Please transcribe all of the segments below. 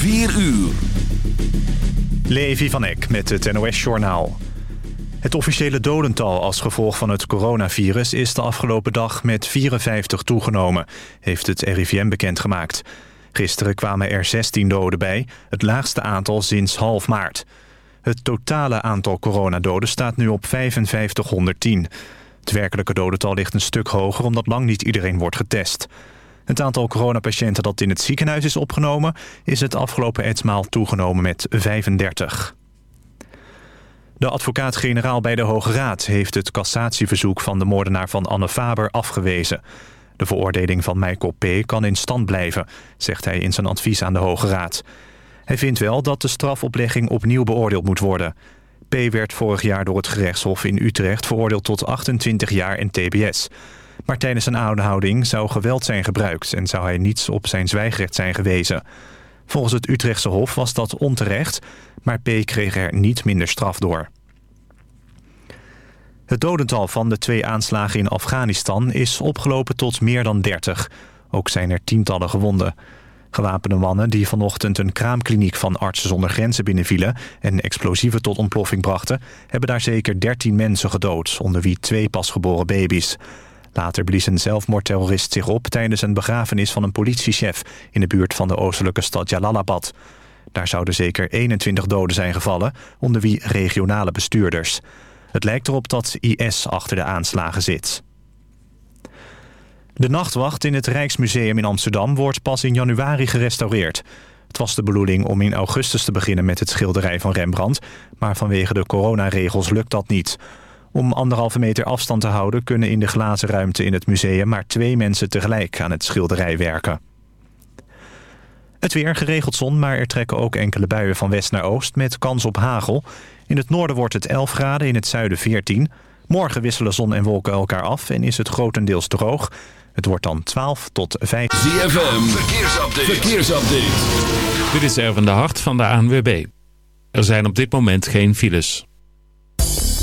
4 uur. Levi van Eck met het NOS-journaal. Het officiële dodental als gevolg van het coronavirus... is de afgelopen dag met 54 toegenomen, heeft het RIVM bekendgemaakt. Gisteren kwamen er 16 doden bij, het laagste aantal sinds half maart. Het totale aantal coronadoden staat nu op 5510. Het werkelijke dodental ligt een stuk hoger... omdat lang niet iedereen wordt getest. Het aantal coronapatiënten dat in het ziekenhuis is opgenomen... is het afgelopen etmaal toegenomen met 35. De advocaat-generaal bij de Hoge Raad heeft het cassatieverzoek... van de moordenaar van Anne Faber afgewezen. De veroordeling van Michael P. kan in stand blijven, zegt hij in zijn advies aan de Hoge Raad. Hij vindt wel dat de strafoplegging opnieuw beoordeeld moet worden. P. werd vorig jaar door het gerechtshof in Utrecht veroordeeld tot 28 jaar in tbs... Maar tijdens zijn aanhouding zou geweld zijn gebruikt... en zou hij niets op zijn zwijgrecht zijn gewezen. Volgens het Utrechtse Hof was dat onterecht... maar P. kreeg er niet minder straf door. Het dodental van de twee aanslagen in Afghanistan is opgelopen tot meer dan 30. Ook zijn er tientallen gewonden. Gewapende mannen die vanochtend een kraamkliniek van Artsen zonder Grenzen binnenvielen... en explosieven tot ontploffing brachten... hebben daar zeker 13 mensen gedood, onder wie twee pasgeboren baby's. Later blies een zelfmoordterrorist zich op tijdens een begrafenis van een politiechef in de buurt van de oostelijke stad Jalalabad. Daar zouden zeker 21 doden zijn gevallen, onder wie regionale bestuurders. Het lijkt erop dat IS achter de aanslagen zit. De nachtwacht in het Rijksmuseum in Amsterdam wordt pas in januari gerestaureerd. Het was de bedoeling om in augustus te beginnen met het schilderij van Rembrandt... maar vanwege de coronaregels lukt dat niet... Om anderhalve meter afstand te houden kunnen in de glazen ruimte in het museum maar twee mensen tegelijk aan het schilderij werken. Het weer geregeld zon, maar er trekken ook enkele buien van west naar oost met kans op hagel. In het noorden wordt het 11 graden, in het zuiden 14. Morgen wisselen zon en wolken elkaar af en is het grotendeels droog. Het wordt dan 12 tot 5. ZFM, verkeersupdate. verkeersupdate. Dit is Erwin de Hart van de ANWB. Er zijn op dit moment geen files.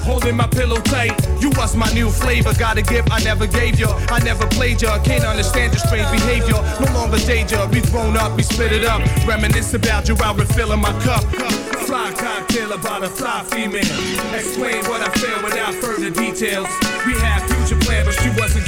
holding my pillow tight. You was my new flavor. Got a gift I never gave you. I never played you. Can't understand your strange behavior. No longer danger. We thrown up, we split it up. Reminisce about you while refilling my cup. Fly cocktail about a fly female. Explain what I feel without further details. We had future plans, but she wasn't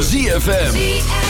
ZFM.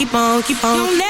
keep on, keep on.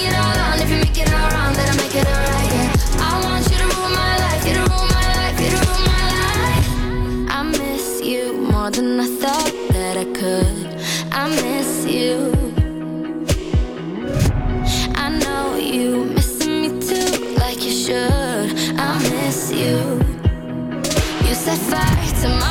set fire to my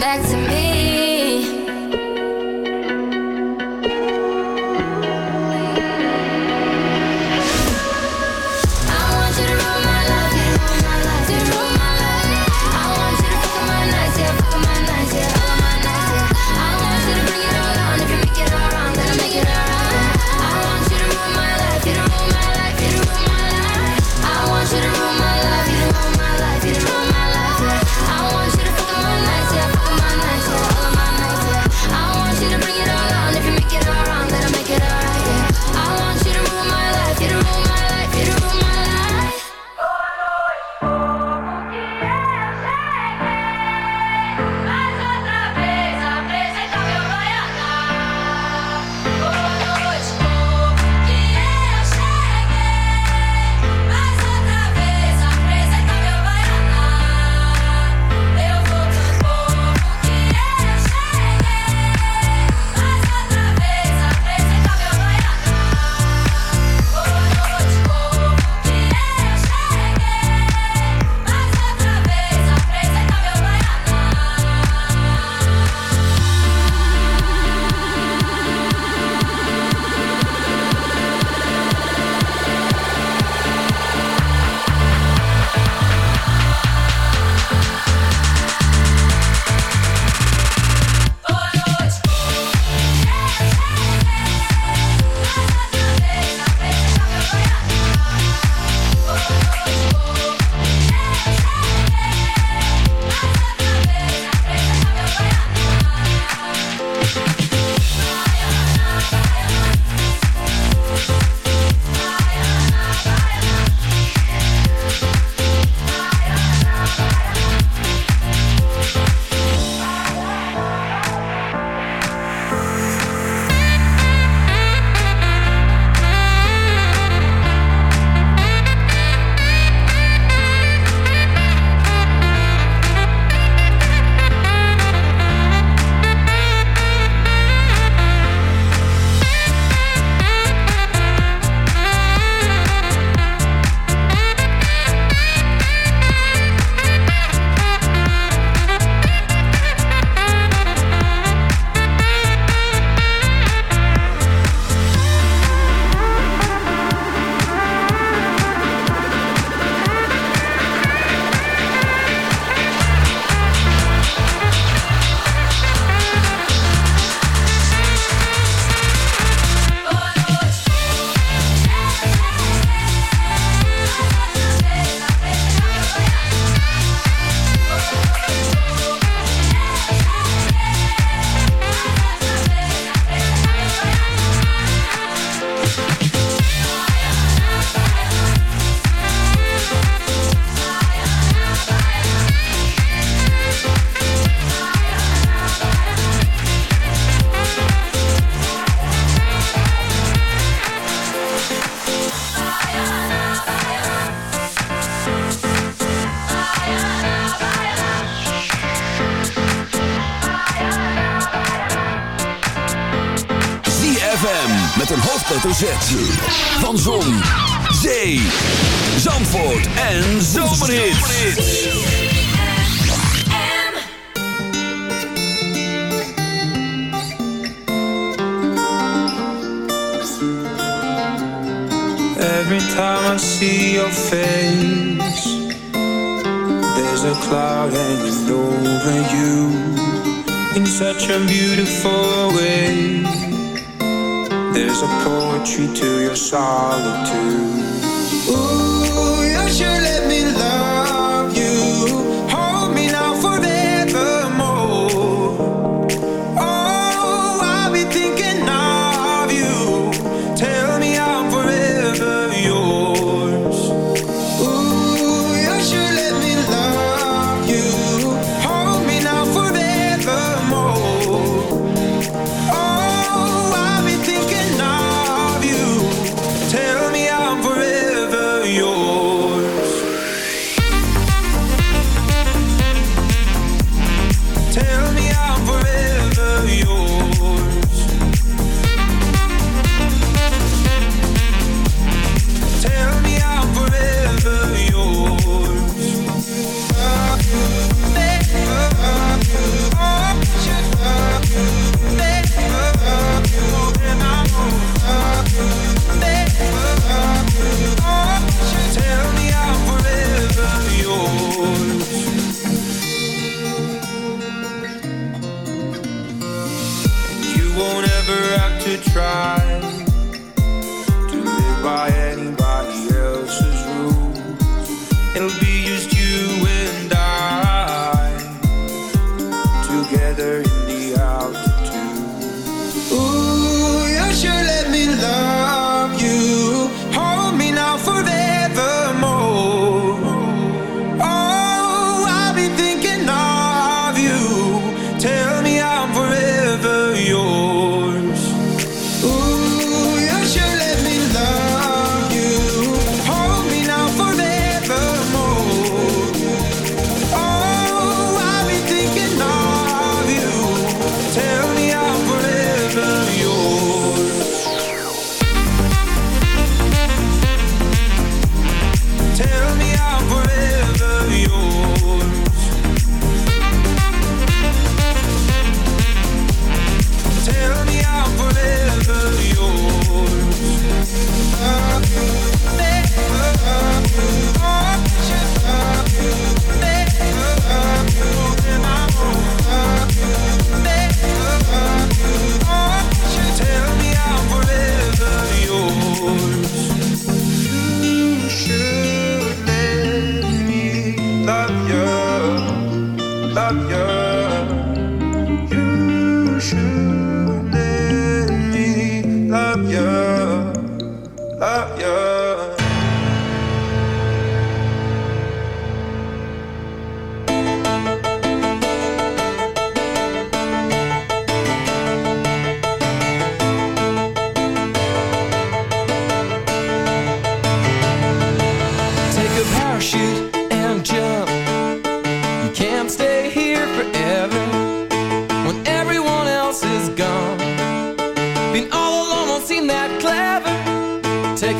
back to me. een hoofdletter Z. Van Zon, Zee, Zandvoort en Zomerhits. Every time I see your face There's a cloud hanging over you In such a beautiful way There's a poetry to your solitude. Ooh.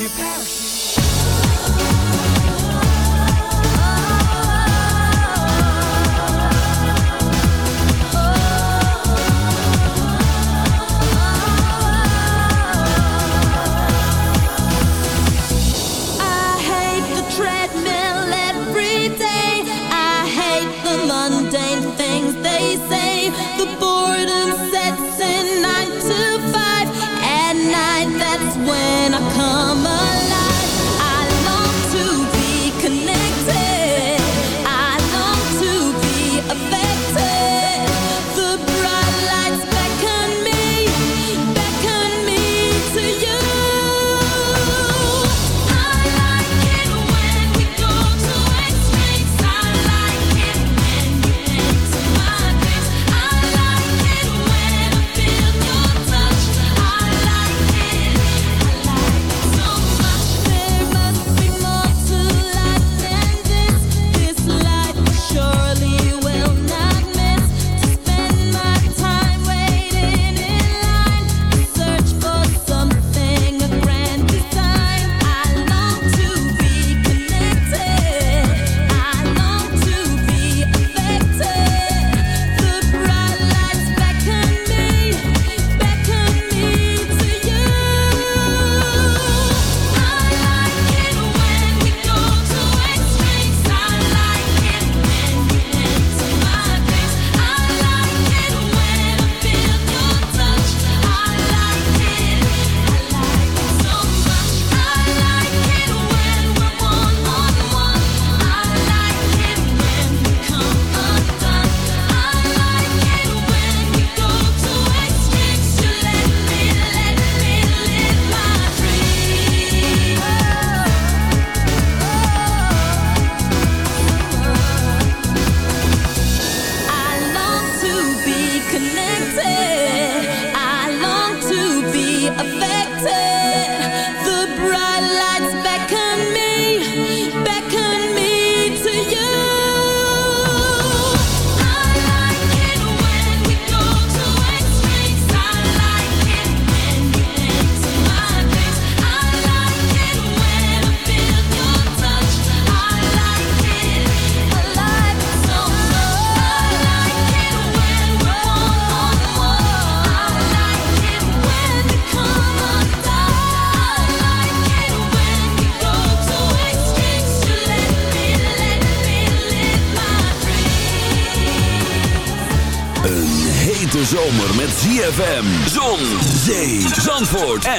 you parachute.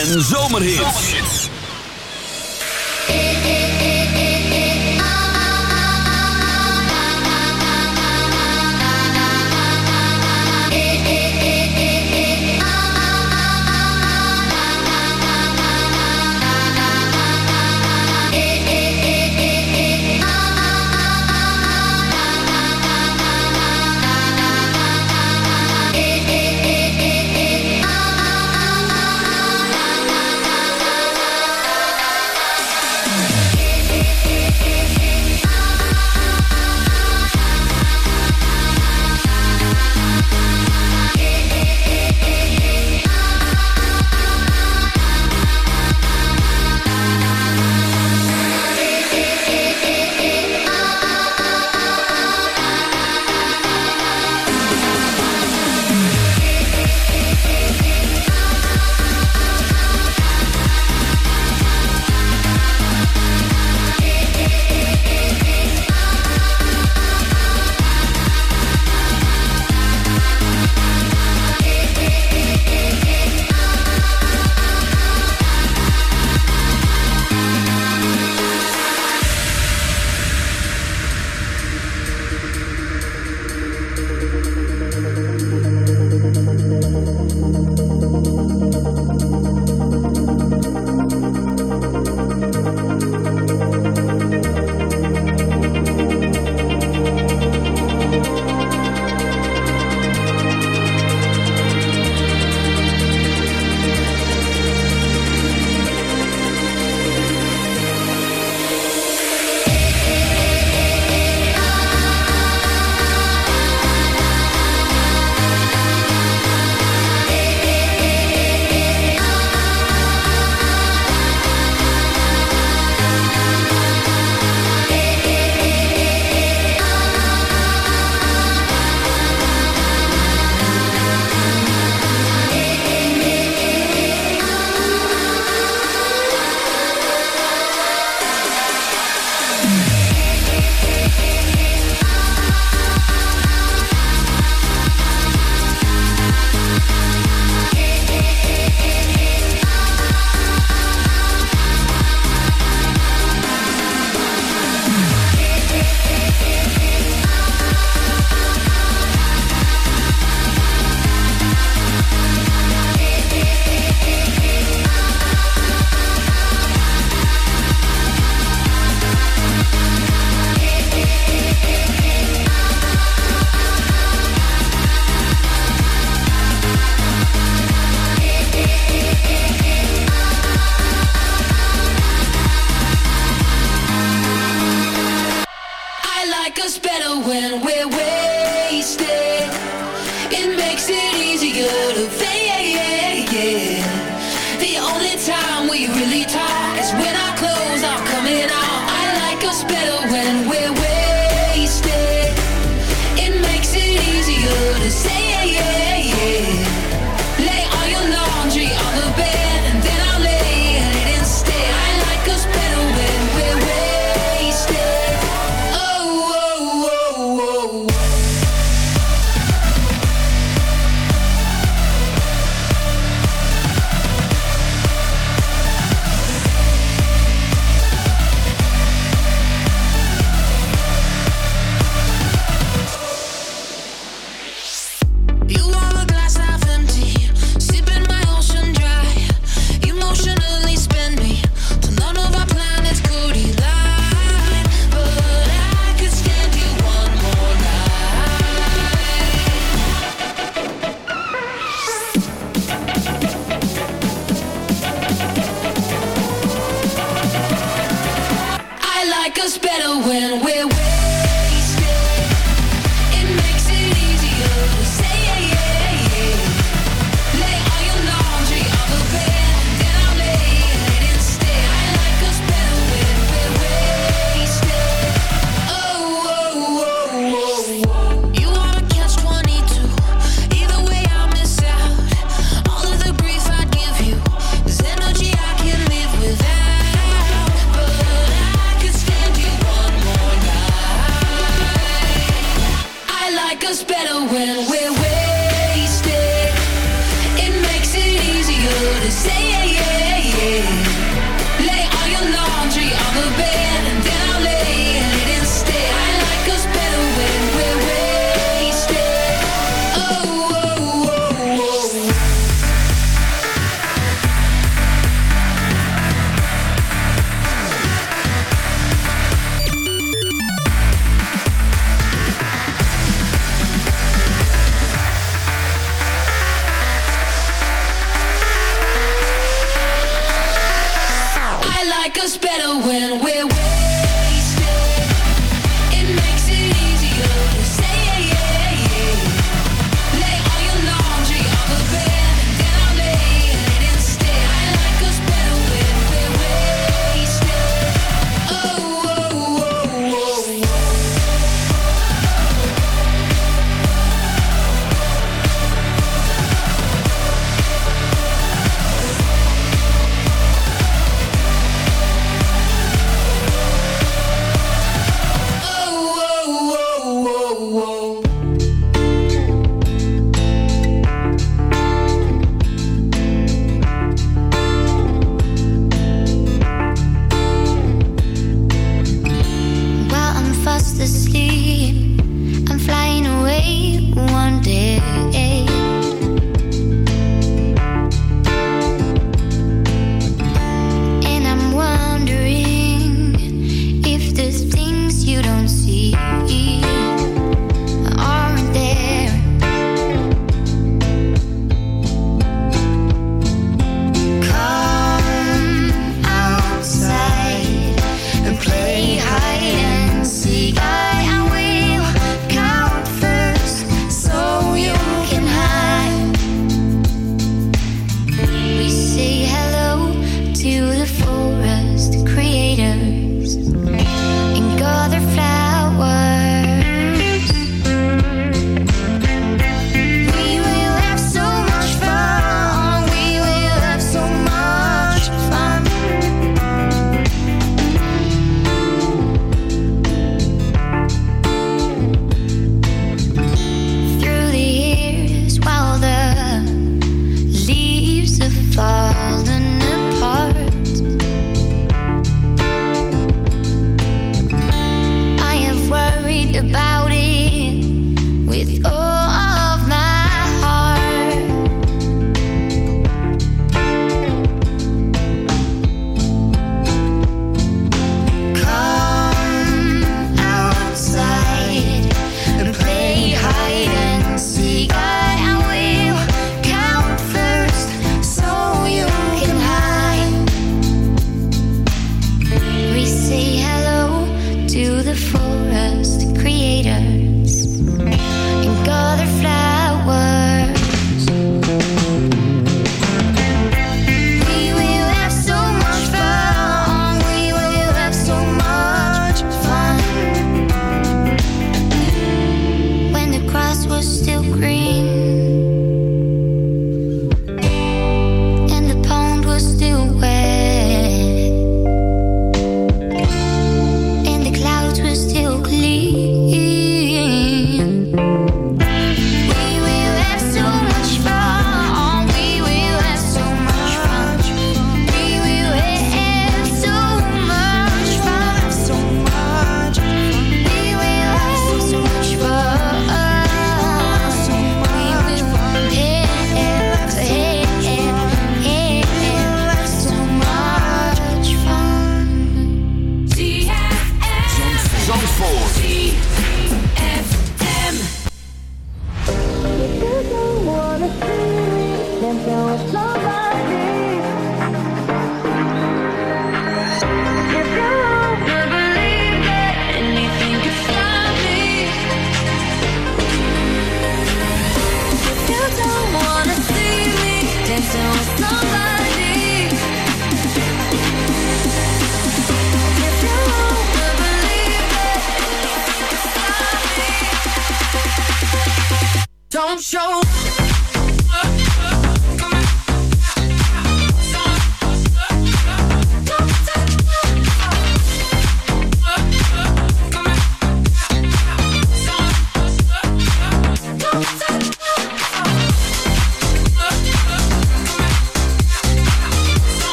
En zomerhits.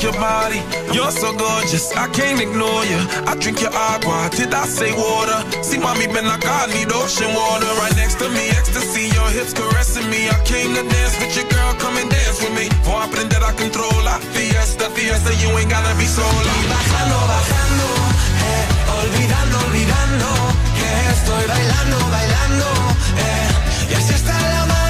like your body. You're so gorgeous, I can't ignore you. I drink your agua, did I say water? See, mommy been like I need ocean water. Right next to me, ecstasy, your hips caressing me. I came to dance with your girl, come and dance with me. For I control. La fiesta, fiesta, you ain't gotta be sola. Y bajando, bajando, eh, olvidando, olvidando, eh, estoy bailando, bailando, eh, y así está la mano.